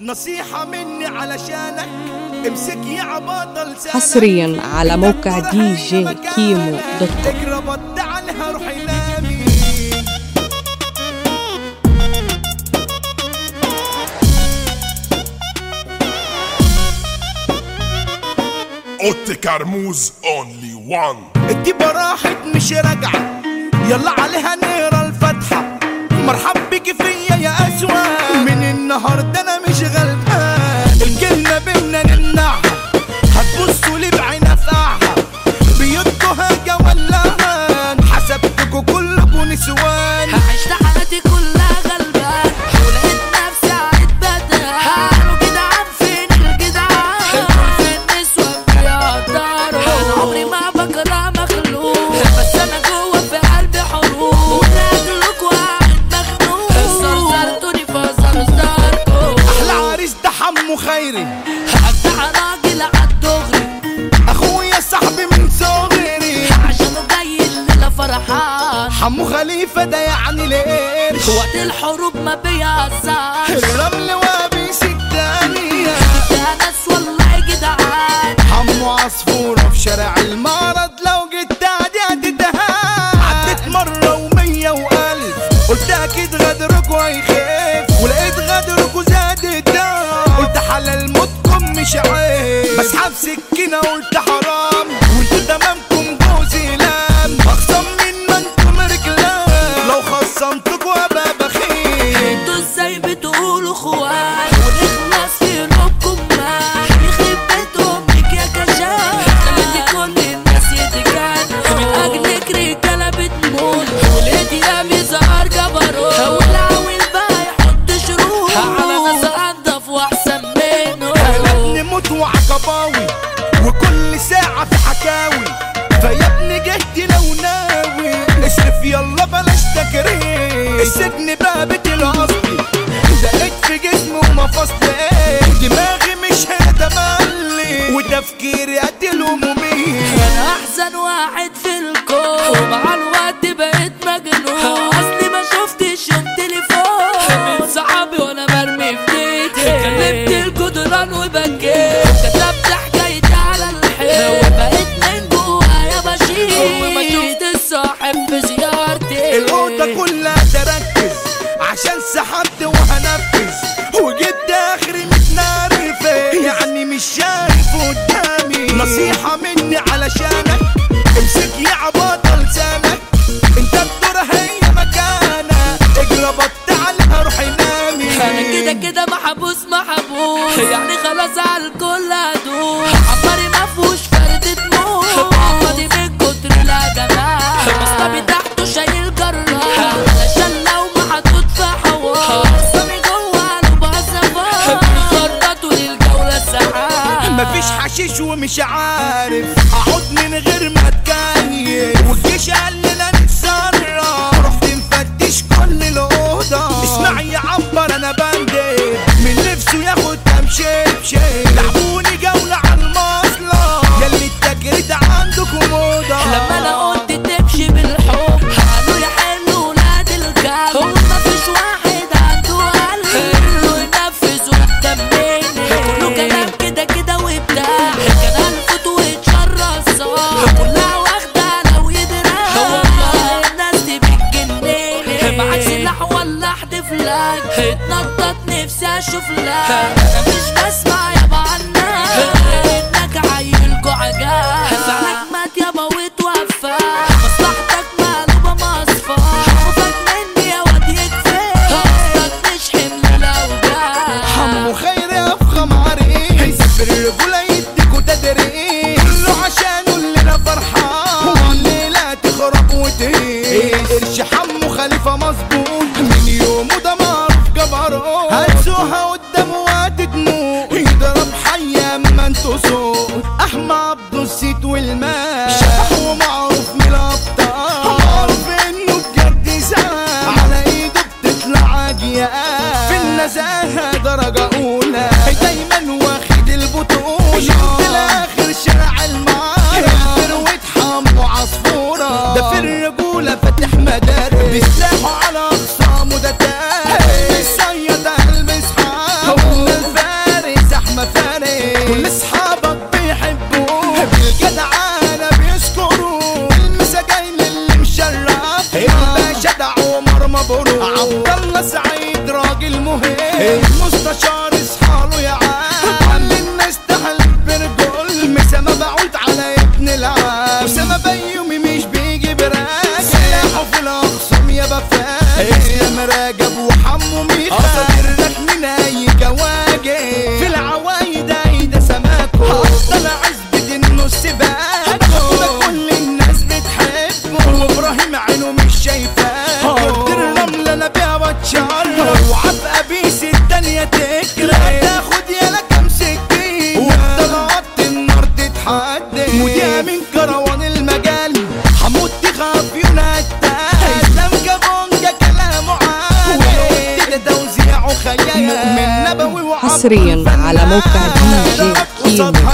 نصيحة مني علشانك. امسك يا بطل حصريا على موقع دي جي كيمو دوت كوم اقرأ عنها روحي نامي. اوت كرموز اونلي وان الديبة راحت مش راجعة. يلا عليها نقرا الفاتحة. مرحب بيكي فيا يا أسوان. من النهارده غيري. عراقي راجل عالدغري أخويا صاحبي من صغري. عشانه جاي الليلة فرحان. حمو خليفة ده يعني ليش؟ وقت الحروب ما بيهزرش الرمل وبيش الدنيا ده ناس والله جدعان. حمو عصفورة في شارع المصري مش عيب بسحب سكينة وانت حرام تفكيري قد الهمومية أنا أحسن واحد في مش حشيش ومش عارف. أقعد من غير ما أتكيف. والجيش قال لي قرش حمو خليفة مظبوط. من يومه ده معروف جبروت هتسوها قدامه وهتدموت يضرب حي اما أنتوا صوت أحمى عبده السيد والمال. مستشار اصحاله يا عم عم الناس تحل برجل مسامة بعود على ابن العم مسامة بيومي مش بيجي براك سلاحه في الاخصام يا بفاك يا مراجب حصرياً على موقع الفنان. DJ كيمو